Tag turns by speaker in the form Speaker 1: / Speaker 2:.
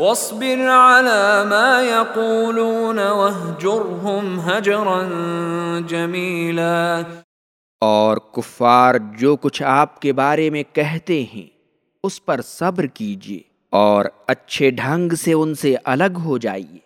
Speaker 1: واصبر على ما يقولون واهجرهم هجرا جميلا
Speaker 2: اور کفار جو کچھ آپ کے بارے میں کہتے ہیں، اس پر صبر کیجیے اور اچھے ڈھنگ سے ان سے الگ ہو جائیے۔